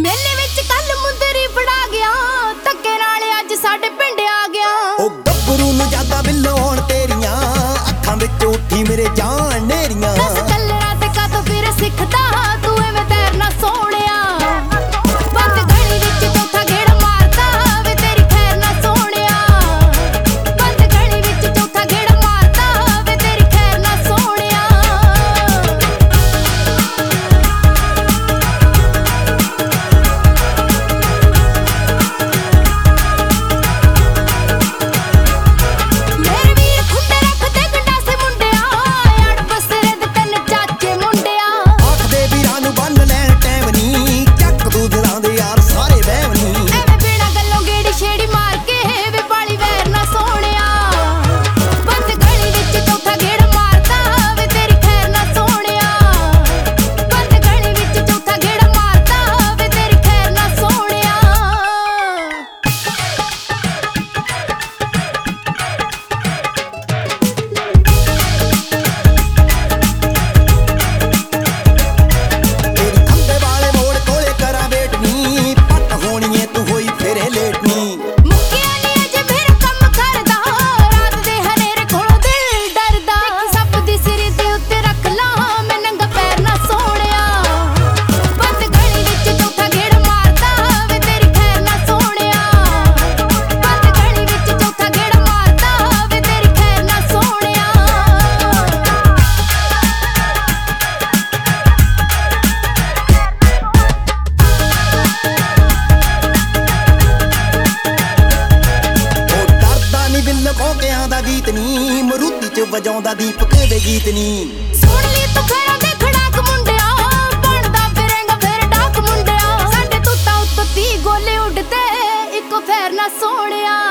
ਮੇਲੇ ਵਿੱਚ ਕੱਲ ਮੁੰਦਰੀ ਫੜਾ ਗਿਆ, ਧੱਕੇ ਨਾਲ ਅੱਜ ਸਾਡੇ ਪਿੰਡ ਆ ਗਿਆ। ਉਹ ਗੱਭਰੂ ਨੂੰ ਜ਼ਿਆਦਾ ਬਿਲੋਣ ਤੇਰੀਆਂ, ਅੱਖਾਂ ਵਿੱਚ ਉੱਠੀ ਮੇਰੇ ਜਾਨ। ਲਕੋਕਿਆਂ ਦਾ ਗੀਤ ਨੀ, ਮਰੂਤੀ ਚ ਵਜਾਉਂਦਾ ਦੀਪਕ ਦੇ ਗੀਤ ਨੀ। ਸੁਣ ਲਈ ਤੂੰ ਖੜਾ ਦੇ ਖੜਾਕ ਮੁੰਡਿਆ, ਬਣਦਾ ਫਿਰੇਗਾ ਫਿਰ ਡਾਕ ਮੁੰਡਿਆ। ਸਾਡੇ ਤੂੰ ਤਾਂ ਉੱਤੋਂ ਗੋਲੇ ਉੱਡਦੇ, ਇੱਕੋ ਫੇਰ ਨਾ ਸੋਹਣਿਆ।